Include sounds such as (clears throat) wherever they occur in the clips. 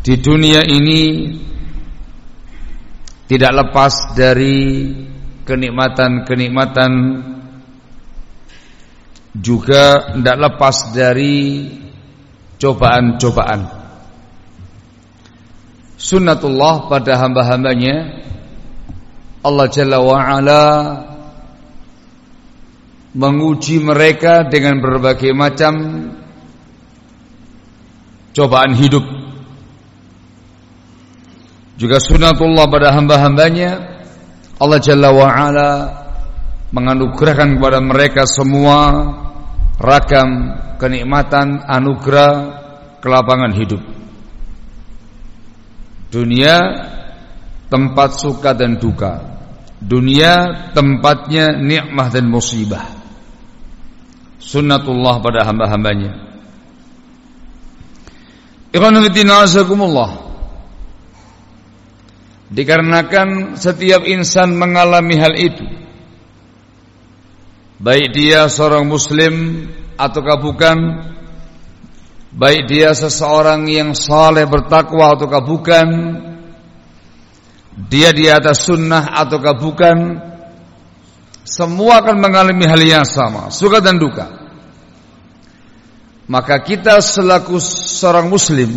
di dunia ini tidak lepas dari kenikmatan-kenikmatan juga tidak lepas dari cobaan-cobaan. Sunnatullah pada hamba-hambanya Allah Jalla wa'ala menguji mereka dengan berbagai macam cobaan hidup juga sunatullah pada hamba-hambanya. Allah Jalla wa'ala menganugerahkan kepada mereka semua ragam kenikmatan anugerah kelapangan hidup. Dunia tempat suka dan duka. Dunia tempatnya nikmah dan musibah. Sunnatullah pada hamba-hambanya. Ikhwan fillah Dikarenakan setiap insan mengalami hal itu. Baik dia seorang muslim ataukah bukan Baik dia seseorang yang saleh bertakwa ataukah bukan Dia di atas sunnah ataukah bukan Semua akan mengalami hal yang sama Suka dan duka. Maka kita selaku seorang muslim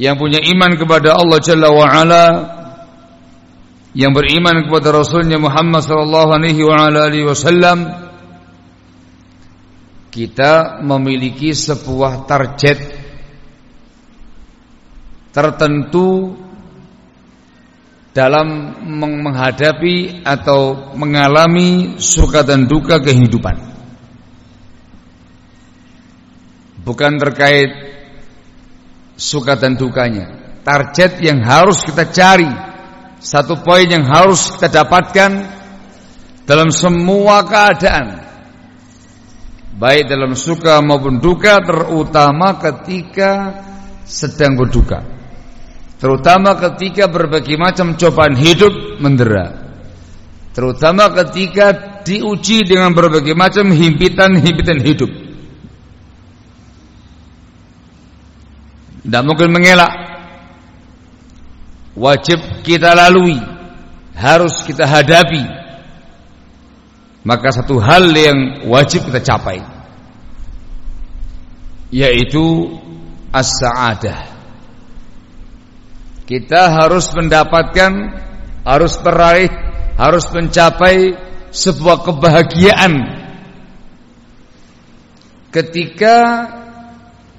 yang punya iman kepada Allah Jalla wa ala yang beriman kepada Rasulnya Muhammad sallallahu alaihi wasallam kita memiliki sebuah target tertentu dalam menghadapi atau mengalami suka dan duka kehidupan. Bukan terkait suka dan dukanya. Target yang harus kita cari, satu poin yang harus kita dapatkan dalam semua keadaan. Baik dalam suka maupun duka terutama ketika sedang berduka. Terutama ketika berbagai macam cobaan hidup mendera. Terutama ketika diuji dengan berbagai macam himpitan-himpitan hidup. Tidak mungkin mengelak. Wajib kita lalui, harus kita hadapi. Maka satu hal yang wajib kita capai yaitu as-sa'adah. Kita harus mendapatkan, harus meraih, harus mencapai sebuah kebahagiaan ketika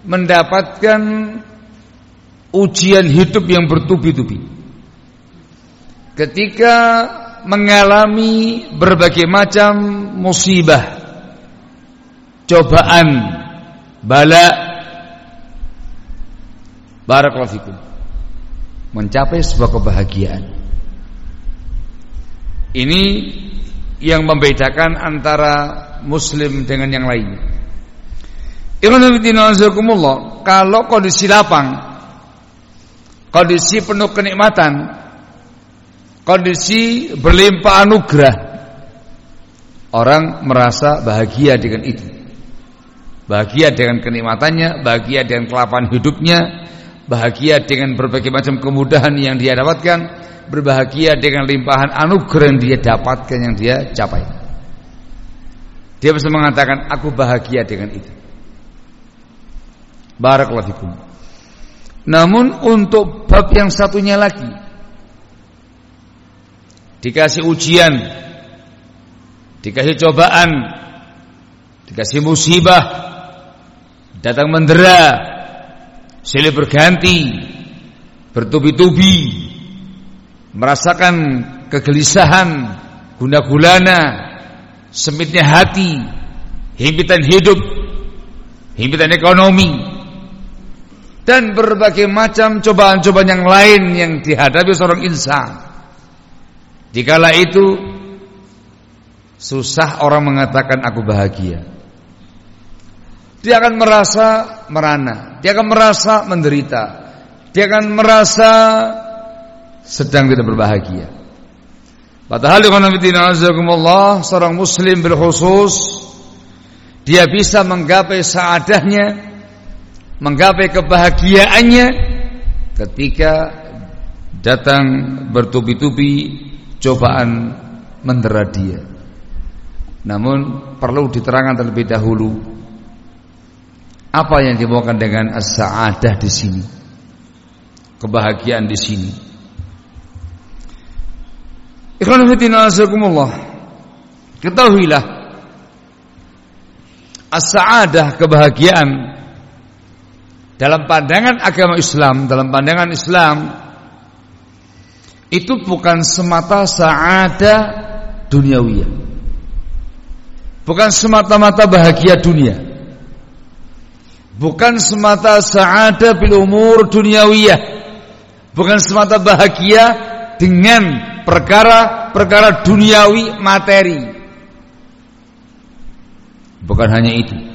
mendapatkan ujian hidup yang bertubi-tubi. Ketika mengalami berbagai macam musibah, cobaan, bala, barakallahu. Mencapai sebuah kebahagiaan. Ini yang membedakan antara muslim dengan yang lain. Kalau kondisi lapang, kondisi penuh kenikmatan, kondisi berlimpah anugerah, orang merasa bahagia dengan itu. Bahagia dengan kenikmatannya, bahagia dengan kelapan hidupnya, bahagia dengan berbagai macam kemudahan yang dia dapatkan, berbahagia dengan limpahan anugerah yang dia dapatkan yang dia capai. Dia bisa mengatakan aku bahagia dengan itu. Barakallahu fikum. Namun untuk bab yang satunya lagi dikasih ujian, dikasih cobaan, dikasih musibah, datang mendera, silih berganti, bertubi-tubi, merasakan kegelisahan, guna gulana, semitnya hati, himpitan hidup, himpitan ekonomi, dan berbagai macam cobaan-cobaan yang lain yang dihadapi seorang insan. Dikala itu susah orang mengatakan aku bahagia. Dia akan merasa merana, dia akan merasa menderita, dia akan merasa sedang tidak berbahagia. Padahal seorang muslim berkhusus dia bisa menggapai saadahnya menggapai kebahagiaannya ketika datang bertubi-tubi cobaan mendera dia. Namun perlu diterangkan terlebih dahulu apa yang dimaukan dengan as-sa'adah di sini. Kebahagiaan di sini. Ikhwan Ketahuilah as-sa'adah kebahagiaan dalam pandangan agama Islam, dalam pandangan Islam itu bukan semata saada duniawiyah. Bukan semata-mata bahagia dunia. Bukan semata saada bil umur duniawiyah. Bukan semata bahagia dengan perkara-perkara duniawi materi. Bukan hanya itu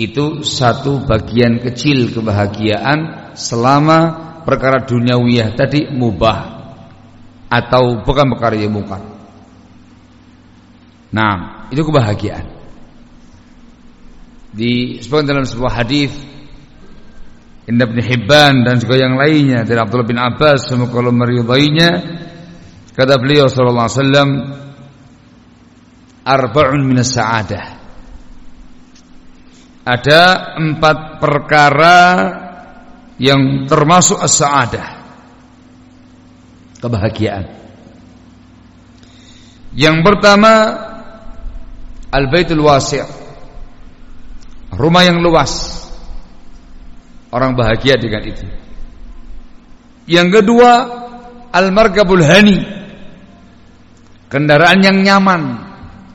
itu satu bagian kecil kebahagiaan selama perkara duniawiyah tadi mubah atau bukan perkara yang mungkar. Nah, itu kebahagiaan. Di dalam sebuah hadis Indah bin Hibban dan juga yang lainnya dari Abdullah bin Abbas semoga Allah meridainya kata beliau sallallahu alaihi wasallam arba'un minas sa'adah ada empat perkara yang termasuk as-sa'adah. Kebahagiaan. Yang pertama al-baitul wasi' rumah yang luas. Orang bahagia dengan itu. Yang kedua al-markabul hani. Kendaraan yang nyaman.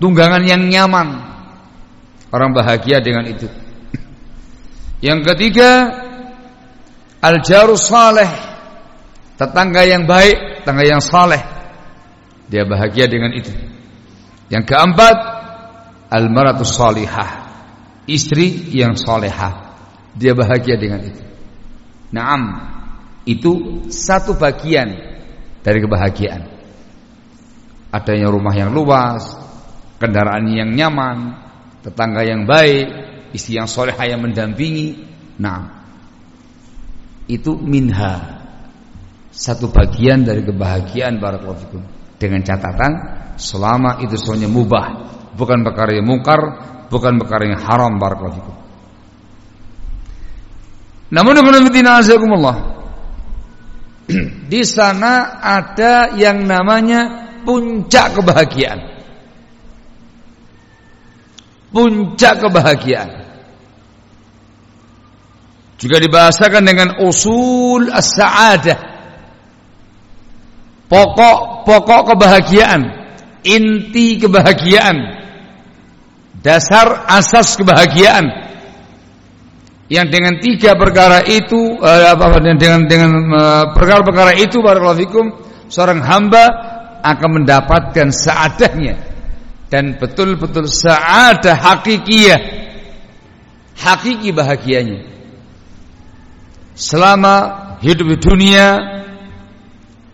Tunggangan yang nyaman orang bahagia dengan itu yang ketiga al-jarus saleh, tetangga yang baik, tetangga yang saleh. Dia bahagia dengan itu. Yang keempat al-maratus salihah, istri yang salehah. Dia bahagia dengan itu. Naam, itu satu bagian dari kebahagiaan. Adanya rumah yang luas, kendaraan yang nyaman, tetangga yang baik, istri yang solehah yang mendampingi. Nah, itu minha. Satu bagian dari kebahagiaan barakallahu fikum. Dengan catatan selama itu semuanya mubah. Bukan perkara yang mungkar bukan perkara yang haram barakallahu fikum. Namun (clears throat) di sana ada yang namanya puncak kebahagiaan puncak kebahagiaan. Juga dibahasakan dengan usul as-sa'adah. Pokok-pokok kebahagiaan, inti kebahagiaan, dasar asas kebahagiaan. Yang dengan tiga perkara itu eh, apa dengan dengan eh, perkara-perkara itu barakallahu fikum seorang hamba akan mendapatkan seadahnya dan betul-betul saadah hakikiyah hakiki bahagianya selama hidup di dunia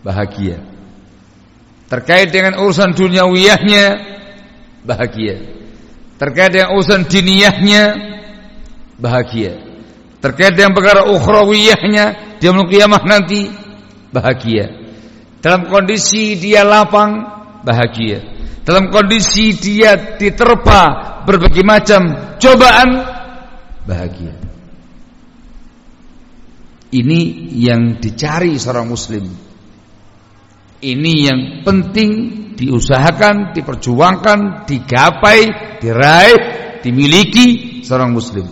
bahagia. Terkait dengan urusan duniawiyahnya bahagia. Terkait dengan urusan diniyahnya bahagia. Terkait dengan perkara ukhrawiyahnya dia kiamah nanti bahagia. Dalam kondisi dia lapang bahagia. Dalam kondisi dia diterpa berbagai macam cobaan bahagia. Ini yang dicari seorang muslim ini yang penting diusahakan, diperjuangkan, digapai, diraih, dimiliki seorang muslim.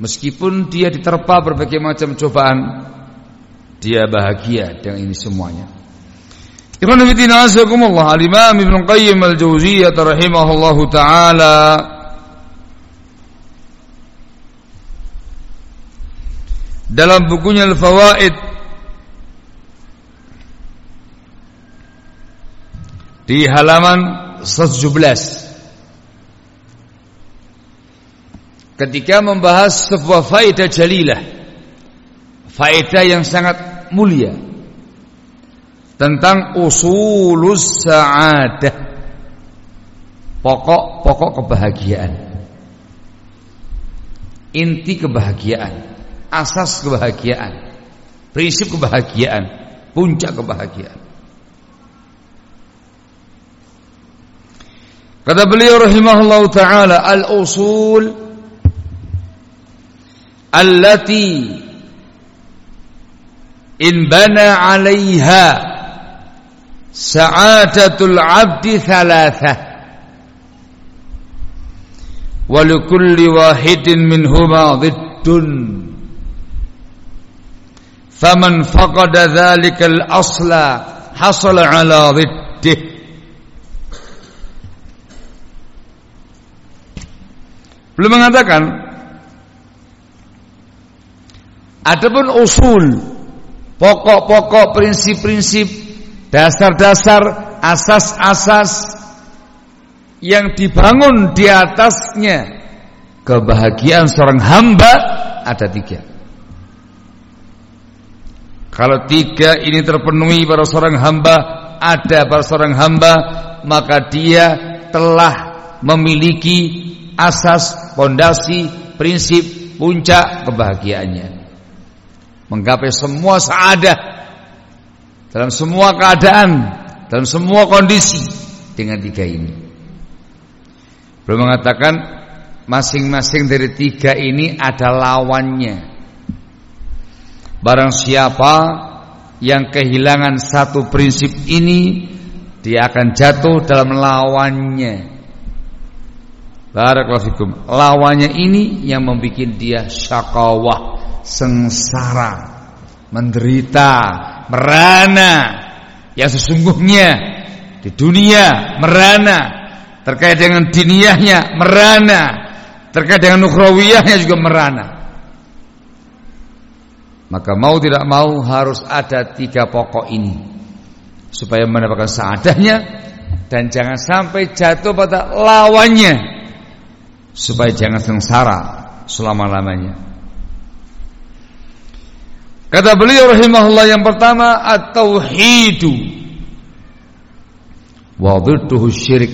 Meskipun dia diterpa berbagai macam cobaan, dia bahagia dengan ini semuanya. Ibn Fiddin Azzaikumullah Al-Imam Ibn Qayyim Al-Jawziyah Rahimahullahu Ta'ala. Dalam bukunya Al-Fawaid di halaman 117 ketika membahas sebuah faedah jalilah faedah yang sangat mulia tentang usulus sa'adah. Pokok-pokok kebahagiaan. Inti kebahagiaan. Asas kebahagiaan. Prinsip kebahagiaan. Puncak kebahagiaan. Kata beliau rahimahullah taala al-usul allati in bana 'alaiha سعادة العبد ثلاثة. ولكل واحد منهما ضد. فمن فقد ذلك الأصل حصل على ضده. Belum mengatakan Adapun usul Pokok-pokok prinsip-prinsip Dasar-dasar Asas-asas Yang dibangun di atasnya Kebahagiaan seorang hamba Ada tiga Kalau tiga ini terpenuhi pada seorang hamba Ada pada seorang hamba Maka dia telah memiliki asas, pondasi, prinsip, puncak kebahagiaannya. Menggapai semua saadah dalam semua keadaan, dalam semua kondisi dengan tiga ini. Belum mengatakan masing-masing dari tiga ini ada lawannya. Barang siapa yang kehilangan satu prinsip ini, dia akan jatuh dalam lawannya. Barakallahu. Lawannya ini yang membuat dia syakawah, sengsara, menderita, merana. Yang sesungguhnya di dunia merana, terkait dengan diniyahnya merana, terkait dengan nukhrawiyahnya juga merana. Maka mau tidak mau harus ada tiga pokok ini supaya mendapatkan seadanya dan jangan sampai jatuh pada lawannya supaya jangan sengsara selama-lamanya. Kata beliau rahimahullah yang pertama at-tauhidu. Wa dhidduhu syirik.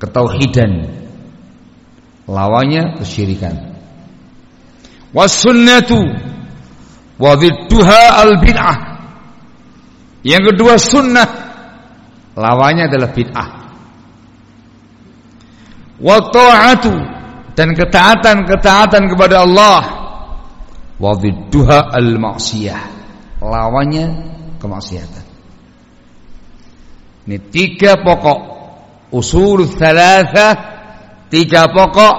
Ketauhidan. Lawannya kesyirikan. wasunnatu. Wa al bid'ah yang kedua sunnah. Lawannya adalah bid'ah. Wa ta'atu. Dan ketaatan-ketaatan kepada Allah wa al maksiyah lawannya kemaksiatan ini tiga pokok usul thalatha tiga pokok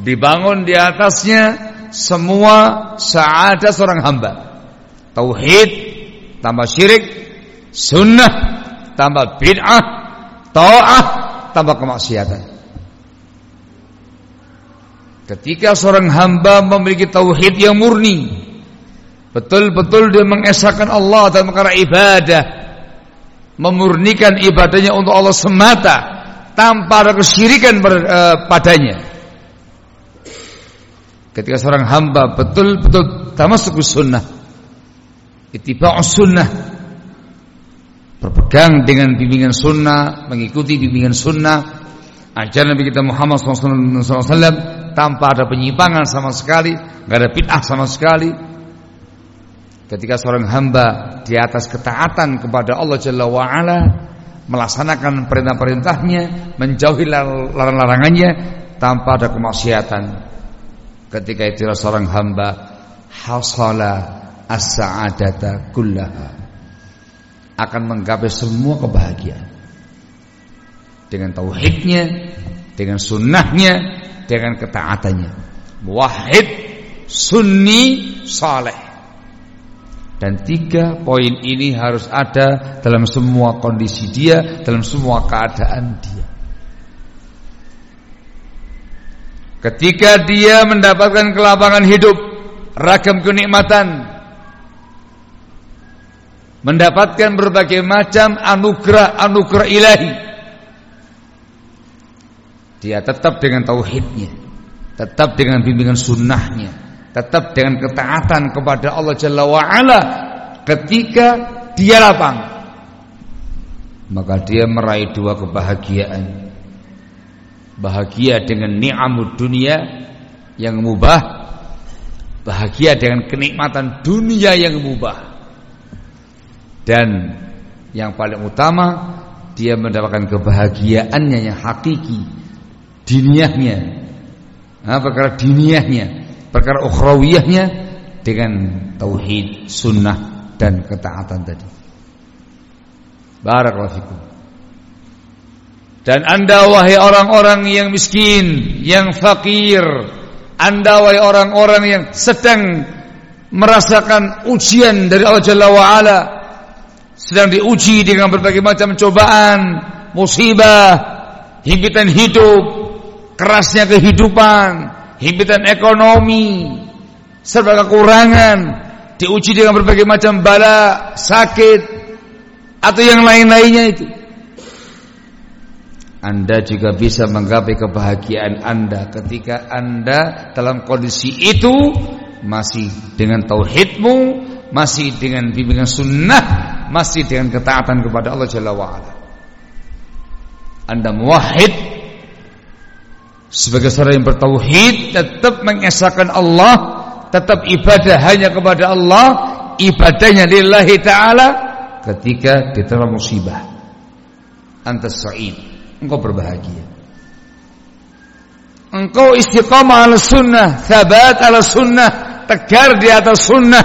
dibangun di atasnya semua sa'adah seorang hamba. Tauhid tambah syirik, sunnah tambah bid'ah, ta'ah tambah kemaksiatan. Ketika seorang hamba memiliki tauhid yang murni, betul-betul dia mengesahkan Allah dan perkara ibadah, memurnikan ibadahnya untuk Allah semata tanpa ada kesyirikan eh, padanya. Ketika seorang hamba betul-betul tamasuk sunnah ittiba'us sunnah berpegang dengan bimbingan sunnah mengikuti bimbingan sunnah ajaran Nabi kita Muhammad SAW tanpa ada penyimpangan sama sekali nggak ada bid'ah sama sekali. Ketika seorang hamba di atas ketaatan kepada Allah Jalla wa'ala melaksanakan perintah-perintahnya menjauhi larang-larangannya tanpa ada kemaksiatan. Ketika itu seorang hamba hasala as-sa'adata kullaha. Akan menggapai semua kebahagiaan dengan tauhidnya, dengan sunnahnya, dengan ketaatannya. Wahid, sunni, saleh. Dan tiga poin ini harus ada dalam semua kondisi dia, dalam semua keadaan dia. Ketika dia mendapatkan kelapangan hidup, ragam kenikmatan, mendapatkan berbagai macam anugerah-anugerah ilahi. Dia tetap dengan tauhidnya, tetap dengan bimbingan sunnahnya, tetap dengan ketaatan kepada Allah Jalla wa'ala. Ketika dia lapang. Maka dia meraih dua kebahagiaan. Bahagia dengan ni'amud dunia yang mubah bahagia dengan kenikmatan dunia yang mubah. Dan yang paling utama dia mendapatkan kebahagiaannya yang hakiki diniahnya nah, perkara diniahnya perkara ukhrawiyahnya dengan tauhid sunnah dan ketaatan tadi. Barakallahu fikum. Dan anda wahai orang-orang yang miskin, yang fakir, anda wahai orang-orang yang sedang merasakan ujian dari Allah Jalla wa'ala, sedang diuji dengan berbagai macam cobaan, musibah, himpitan hidup, kerasnya kehidupan, himpitan ekonomi, serba kekurangan, diuji dengan berbagai macam bala, sakit, atau yang lain-lainnya itu. Anda juga bisa menggapai kebahagiaan Anda ketika Anda dalam kondisi itu masih dengan tauhidmu, masih dengan bimbingan sunnah, masih dengan ketaatan kepada Allah Jalla wa'ala. Anda muwahhid sebagai seorang yang bertauhid tetap mengesahkan Allah, tetap ibadah hanya kepada Allah, ibadahnya lillahi taala ketika diterima musibah. Antas sa'id engkau berbahagia. Engkau istiqamah ala sunnah, thabat ala sunnah, tegar di atas sunnah,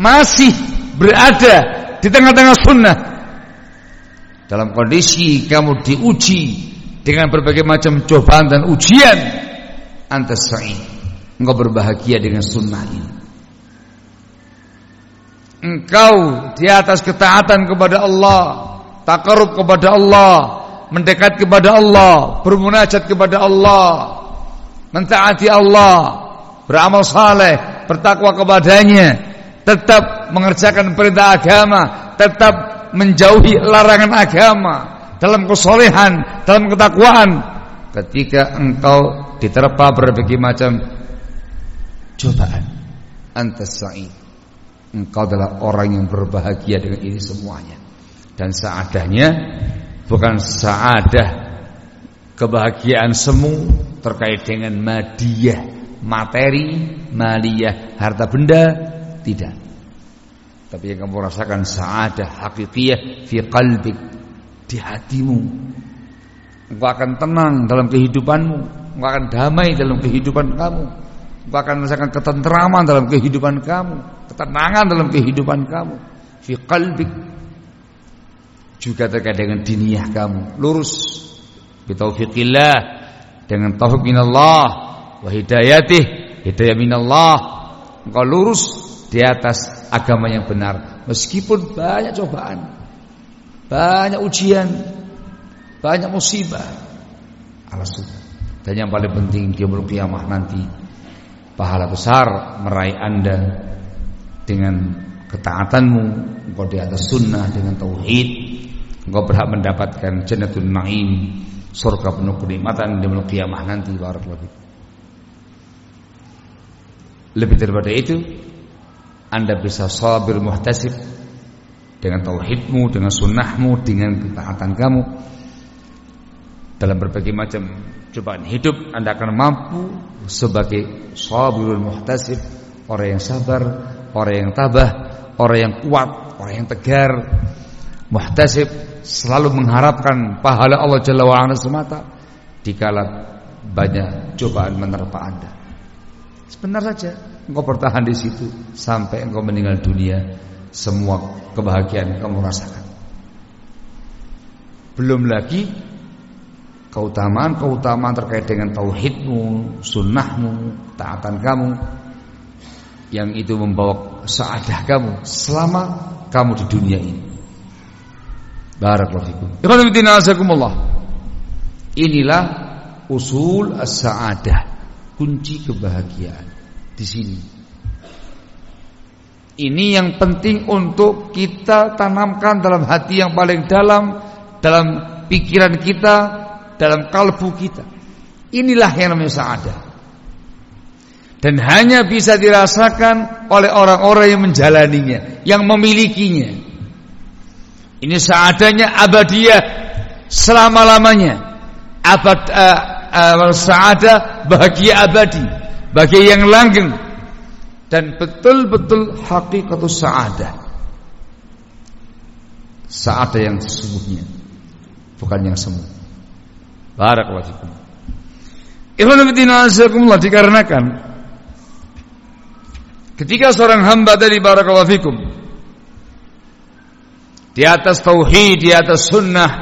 masih berada di tengah-tengah sunnah. Dalam kondisi kamu diuji dengan berbagai macam cobaan dan ujian, antas sa'id. Engkau berbahagia dengan sunnah ini. Engkau di atas ketaatan kepada Allah, takarub kepada Allah, mendekat kepada Allah, bermunajat kepada Allah, mentaati Allah, beramal saleh, bertakwa kepadanya, tetap mengerjakan perintah agama, tetap menjauhi larangan agama, dalam kesolehan, dalam ketakwaan. Ketika engkau diterpa berbagai macam cobaan, antas sa'id. Engkau adalah orang yang berbahagia dengan ini semuanya. Dan seadanya bukan saadah kebahagiaan semu terkait dengan madiyah materi, maliyah, harta benda, tidak. Tapi yang kamu rasakan sa'adah hakikiyah fi qalbik di hatimu. Engkau akan tenang dalam kehidupanmu, engkau akan damai dalam kehidupan kamu. Engkau akan merasakan ketenteraman dalam kehidupan kamu, ketenangan dalam kehidupan kamu. Fi qalbik. Juga terkait dengan diniyah kamu, lurus. Bitaufiqillah dengan taufik minallah. Wa hidayatih, hidayah minallah. Engkau lurus di atas agama yang benar. Meskipun banyak cobaan banyak ujian, banyak musibah. Alasan. Dan yang paling penting di yaumul kiamah nanti pahala besar meraih Anda dengan ketaatanmu, engkau di atas sunnah dengan tauhid, engkau berhak mendapatkan jannatul na'im, surga penuh kenikmatan di yaumul kiamah nanti barakallahu Lebih daripada itu, Anda bisa sabir muhtasib dengan tauhidmu, dengan sunnahmu, dengan ketaatan kamu. Dalam berbagai macam cobaan hidup Anda akan mampu sebagai sabirul muhtasib, orang yang sabar, orang yang tabah, orang yang kuat, orang yang tegar, muhtasib selalu mengharapkan pahala Allah Jalla wa ala semata dikala banyak cobaan menerpa Anda. Sebentar saja engkau bertahan di situ sampai engkau meninggal dunia semua kebahagiaan kamu rasakan. Belum lagi keutamaan-keutamaan terkait dengan tauhidmu, sunnahmu, taatan kamu yang itu membawa saadah kamu selama kamu di dunia ini. Barakallahu. Inilah usul as-sa'adah, kunci kebahagiaan di sini. Ini yang penting untuk kita tanamkan dalam hati yang paling dalam, dalam pikiran kita, dalam kalbu kita. Inilah yang namanya sa'adah. Dan hanya bisa dirasakan oleh orang-orang yang menjalaninya, yang memilikinya. Ini seadanya abadiyah selama-lamanya. Abad uh, uh, sa'adah bahagia abadi, bahagia yang langgeng, dan betul-betul hakikatus sa'adah. Sa'adah yang sesungguhnya, bukan yang semu. Barakallahu fikum. Ikhwan fillah dikarenakan ketika seorang hamba dari barakallahu di atas tauhid, di atas sunnah,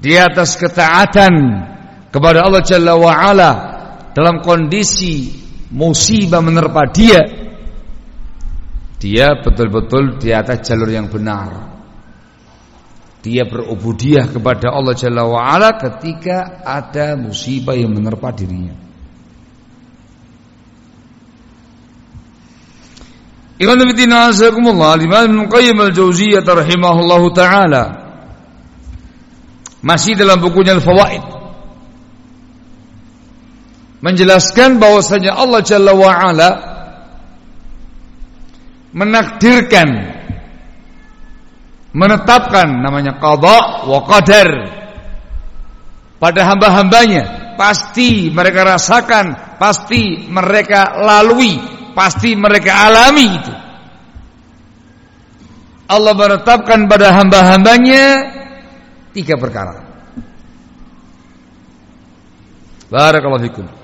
di atas ketaatan kepada Allah Jalla wa ala dalam kondisi musibah menerpa dia dia betul-betul di atas jalur yang benar. Dia berubudiyah kepada Allah Jalla wa'ala ketika ada musibah yang menerpa dirinya. Ikhwan fillah azakumullah Imam Qayyim al-Jauziyah rahimahullahu taala masih dalam bukunya Al-Fawaid menjelaskan bahwasanya Allah Jalla wa ala menakdirkan menetapkan namanya qada wa qadar pada hamba-hambanya. Pasti mereka rasakan pasti mereka lalui pasti mereka alami itu. Allah menetapkan pada hamba-hambanya tiga perkara. Barakallahu fikum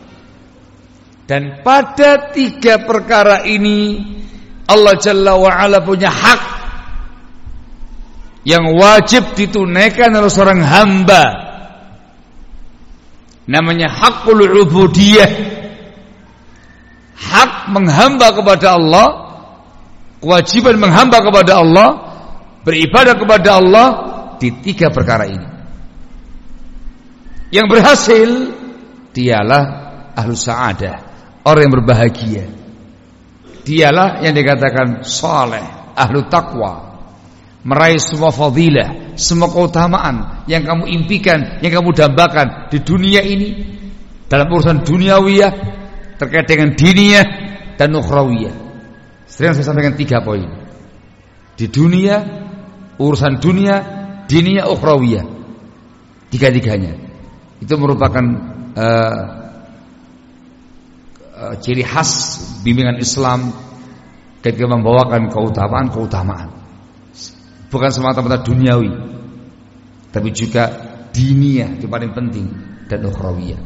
dan pada tiga perkara ini Allah Jalla wa'ala punya hak yang wajib ditunaikan oleh seorang hamba. Namanya hakul ubudiyah. Hak menghamba kepada Allah, kewajiban menghamba kepada Allah, beribadah kepada Allah di tiga perkara ini. Yang berhasil dialah ahlu sa'adah orang yang berbahagia. Dialah yang dikatakan saleh, ahlu takwa, meraih semua fadilah, semua keutamaan yang kamu impikan, yang kamu dambakan di dunia ini dalam urusan duniawiyah terkait dengan diniyah dan ukhrawiyah. Sering saya sampaikan tiga poin. Di dunia, urusan dunia, diniyah, ukhrawiyah. Tiga-tiganya. Itu merupakan uh, uh, ciri khas bimbingan Islam ketika membawakan keutamaan-keutamaan. Bukan semata-mata duniawi, tapi juga dinia itu paling penting dan ukhrawiyah.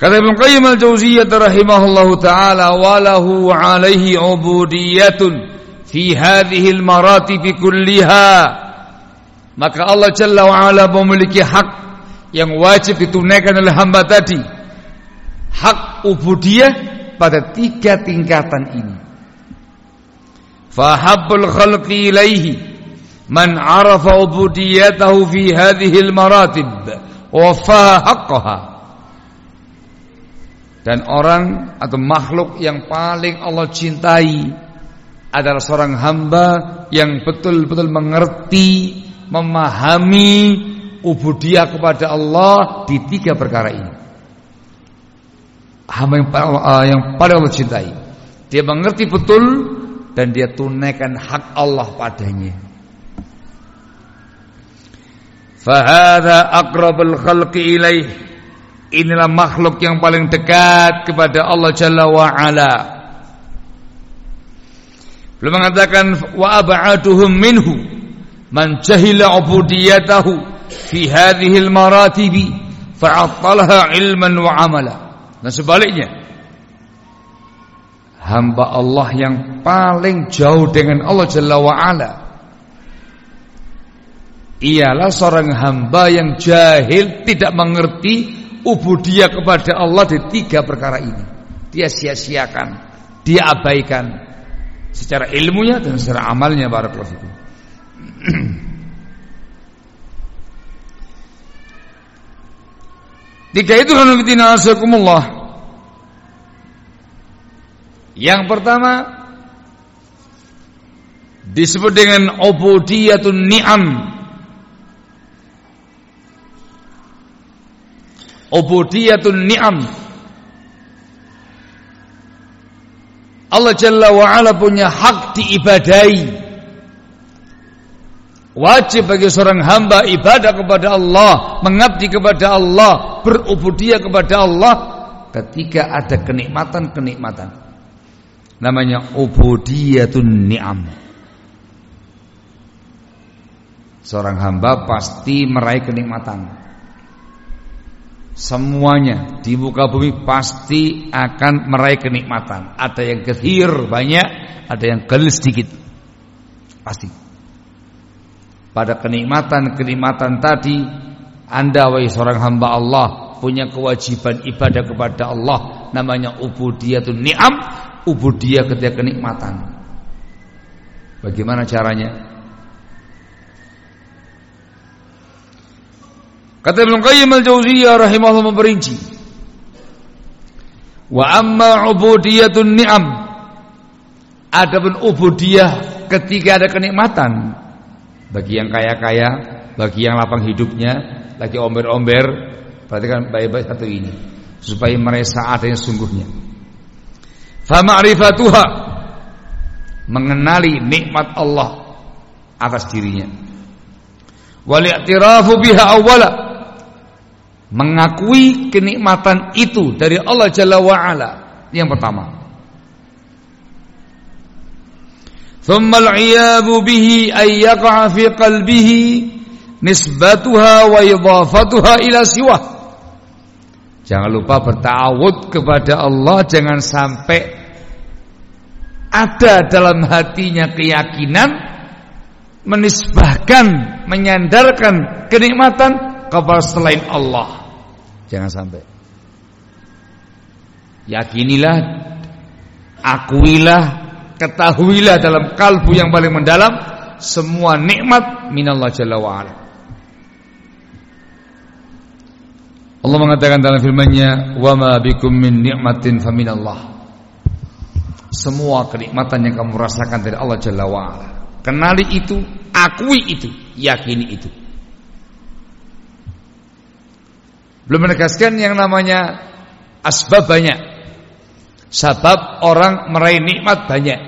Kata Ibnu Qayyim al-Jauziyah rahimahullahu taala walahu alaihi ubudiyatun fi hadhihi al-maratib kulliha maka Allah Jalla wa ala memiliki hak yang wajib ditunaikan oleh hamba tadi. Hak ubudiyah pada tiga tingkatan ini. Fahabbul khalqi ilaihi man arafa ubudiyatahu fi hadhihi al-maratib wa haqqaha. Dan orang atau makhluk yang paling Allah cintai adalah seorang hamba yang betul-betul mengerti, memahami ubudiyah kepada Allah di tiga perkara ini. Hamba yang, uh, yang paling Allah cintai. Dia mengerti betul dan dia tunaikan hak Allah padanya. Fahada akrabul khalqi ilaih Inilah makhluk yang paling dekat kepada Allah Jalla wa Ala. Belum mengatakan wa ab'aduhum minhu man jahila ubudiyatahu fi hadhihi al-maratib fa'attalaha ilman wa amala. Dan sebaliknya hamba Allah yang paling jauh dengan Allah Jalla wa Ala ialah seorang hamba yang jahil tidak mengerti ubudiyah kepada Allah di tiga perkara ini. Dia sia-siakan, dia abaikan secara ilmunya dan secara amalnya barakallahu (clears throat) Tiga itu khonfitina asakumullah. Yang pertama disebut dengan ubudiyatun ni'am. Ubudiyatun ni'am. Allah Jalla wa'ala punya hak diibadai Wajib bagi seorang hamba ibadah kepada Allah Mengabdi kepada Allah Berubudiyah kepada Allah Ketika ada kenikmatan-kenikmatan Namanya ubudiyatun ni'am Seorang hamba pasti meraih kenikmatan Semuanya di muka bumi pasti akan meraih kenikmatan. Ada yang kethir banyak, ada yang kelil sedikit. Pasti. Pada kenikmatan-kenikmatan tadi, Anda wahai seorang hamba Allah punya kewajiban ibadah kepada Allah namanya ubudiyatun ni'am, ubudiyah ketika kenikmatan. Bagaimana caranya? Kata Ibnu Qayyim al-Jauziyah rahimahullah memperinci. Wa amma ubudiyatun ni'am. Adapun ubudiyah ketika ada kenikmatan bagi yang kaya-kaya, bagi yang lapang hidupnya, lagi omber-omber, perhatikan baik-baik satu ini supaya mereka ada yang sungguhnya. Fa ma'rifatuha mengenali nikmat Allah atas dirinya. Wal i'tirafu biha awwala mengakui kenikmatan itu dari Allah Jalla wa. Yang pertama. ثم العياذ به أن يقع في قلبه نسبتها وإضافتها إلى سواه Jangan lupa bertawud kepada Allah Jangan sampai Ada dalam hatinya keyakinan Menisbahkan Menyandarkan kenikmatan Kepada selain Allah Jangan sampai. Yakinilah, akuilah, ketahuilah dalam kalbu yang paling mendalam semua nikmat minallah jalla wa ala. Allah mengatakan dalam firman-Nya, "Wa ma bikum min ni'matin faminallah." Semua kenikmatan yang kamu rasakan dari Allah Jalla wa ala. Kenali itu, akui itu, yakini itu. Belum menegaskan yang namanya asbab banyak. Sebab orang meraih nikmat banyak.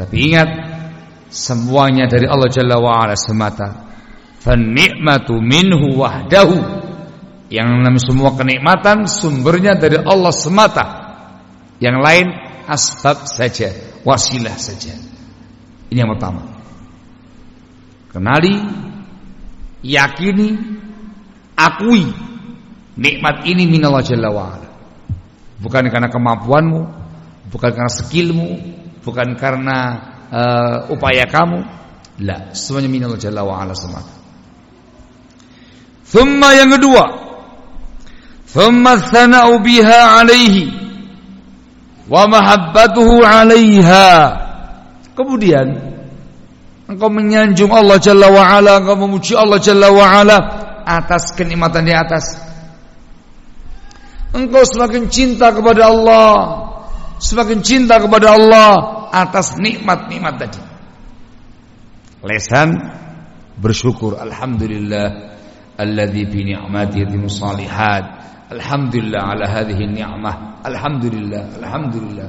Tapi ingat semuanya dari Allah Jalla wa ala semata. Fan ni'matu minhu wahdahu Yang namanya semua kenikmatan sumbernya dari Allah semata. Yang lain asbab saja, wasilah saja. Ini yang pertama. Kenali, yakini, akui nikmat ini minallah jalla wa'ala. Bukan karena kemampuanmu, bukan karena skillmu, bukan karena uh, upaya kamu. La, semuanya minallah jalla wa'ala semata. Thumma yang kedua, thumma thana'u biha alaihi wa mahabbatuhu alaiha. Kemudian engkau menyanjung Allah Jalla wa engkau memuji Allah Jalla wa atas kenikmatan di atas. Engkau semakin cinta kepada Allah, semakin cinta kepada Allah atas nikmat-nikmat tadi. Lesan bersyukur. Alhamdulillah alladhi bi ni'mati yatim salihat. Alhamdulillah ala hadhihi ni'mah. Alhamdulillah alhamdulillah.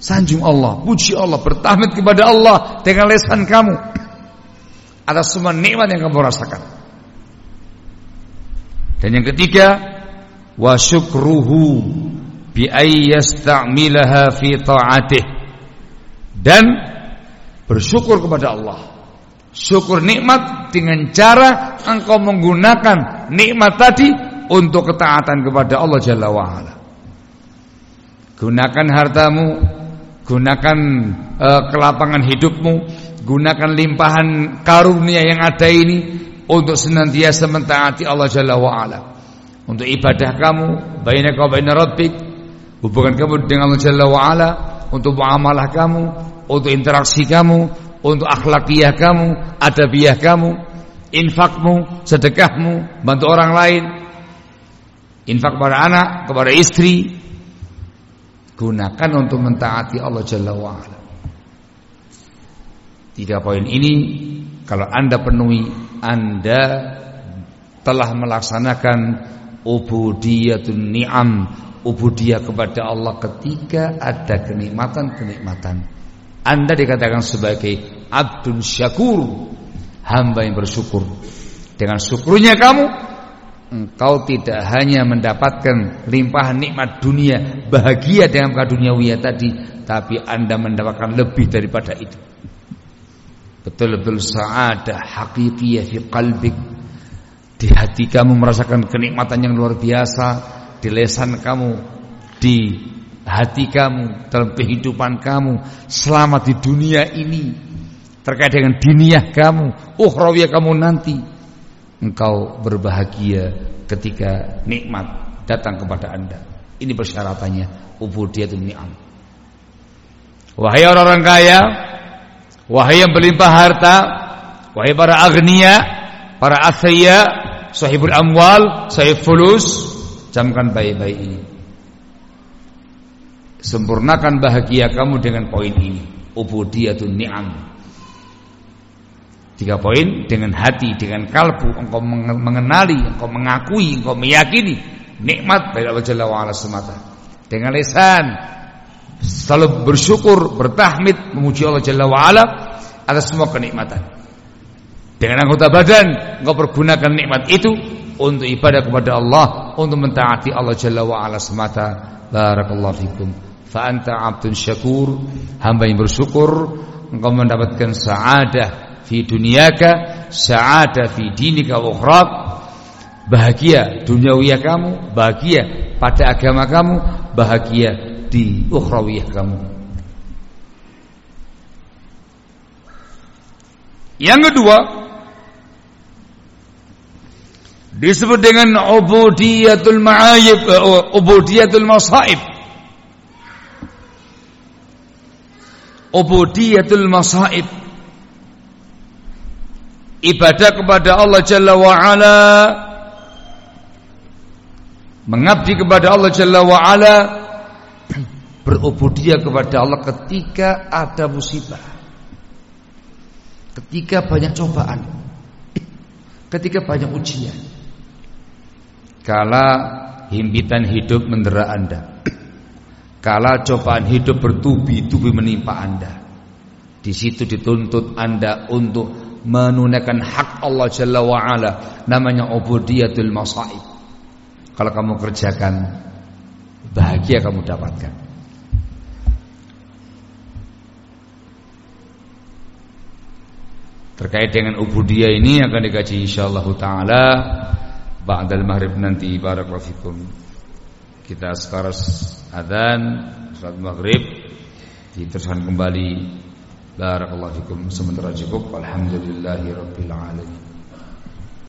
Sanjung Allah puji Allah bertahmid kepada Allah dengan lesan kamu atas semua nikmat yang kamu rasakan. Dan yang ketiga wa syukruhu bi ayyasta'milaha fi ta'atih dan bersyukur kepada Allah Syukur nikmat dengan cara engkau menggunakan nikmat tadi untuk ketaatan kepada Allah Jalla wa'ala. Gunakan hartamu, gunakan uh, kelapangan hidupmu, gunakan limpahan karunia yang ada ini untuk senantiasa mentaati Allah Jalla wa'ala. Untuk ibadah kamu, bainaka wa baina rabbik, hubungan kamu dengan Allah Jalla wa'ala, untuk muamalah kamu, untuk interaksi kamu, untuk akhlakiyah kamu, adabiyah kamu, infakmu, sedekahmu, bantu orang lain, infak kepada anak, kepada istri, gunakan untuk mentaati Allah Jalla wa'ala. Tiga poin ini kalau anda penuhi, anda telah melaksanakan ubudiyatun ni'am, ubudiyah kepada Allah ketika ada kenikmatan-kenikmatan. Anda dikatakan sebagai abdun syakur, hamba yang bersyukur. Dengan syukurnya kamu, engkau tidak hanya mendapatkan limpahan nikmat dunia, bahagia dengan kaduniawiyah tadi, tapi Anda mendapatkan lebih daripada itu. Betul-betul sa'adah hakikiyah fi qalbik. Di hati kamu merasakan kenikmatan yang luar biasa, di lesan kamu, di hati kamu, dalam kehidupan kamu, selamat di dunia ini, terkait dengan diniyah kamu, ukhrawiyah kamu nanti, engkau berbahagia ketika nikmat datang kepada anda. Ini persyaratannya, ubudiyatun ni'am. Wahai orang-orang kaya, wahai yang berlimpah harta, wahai para agnia, para asya, sahibul amwal, sahib fulus, camkan baik-baik ini. Sempurnakan bahagia kamu dengan poin ini. Ubudiyatun ni'am. Tiga poin dengan hati, dengan kalbu engkau mengenali, engkau mengakui, engkau meyakini nikmat dari Allah Jalla wa'ala semata. Dengan lisan selalu bersyukur, bertahmid, memuji Allah Jalla wa'ala atas semua kenikmatan. Dengan anggota badan engkau pergunakan nikmat itu untuk ibadah kepada Allah, untuk mentaati Allah Jalla wa'ala semata. Barakallahu fikum. Fa anta 'abdun syakur hamba yang bersyukur engkau mendapatkan sa'adah fi dunyaka sa'adah fi dinika wa ukhrak. Bahagia duniawiyah kamu bahagia pada agama kamu bahagia di ukhrawiyah kamu. Yang kedua disebut dengan ubudiyatul ma'ayib uh, ubudiyatul masaib. Ubudiyatul masaib. Ibadah kepada Allah Jalla wa ala mengabdi kepada Allah Jalla wa ala berubudiyah kepada Allah ketika ada musibah. Ketika banyak cobaan. Ketika banyak ujian kala himpitan hidup mendera Anda Kala cobaan hidup bertubi-tubi menimpa Anda. Di situ dituntut Anda untuk menunaikan hak Allah Jalla wa ala namanya ubudiyatul masaib. kalau kamu kerjakan bahagia kamu dapatkan. Terkait dengan ubudiyah ini akan dikaji insyaallah taala ba'dal maghrib nanti barakallahu. Kita sekarang adzan salat maghrib diteruskan kembali. Barakallahu fikum sementara cukup. Alhamdulillahirabbil alamin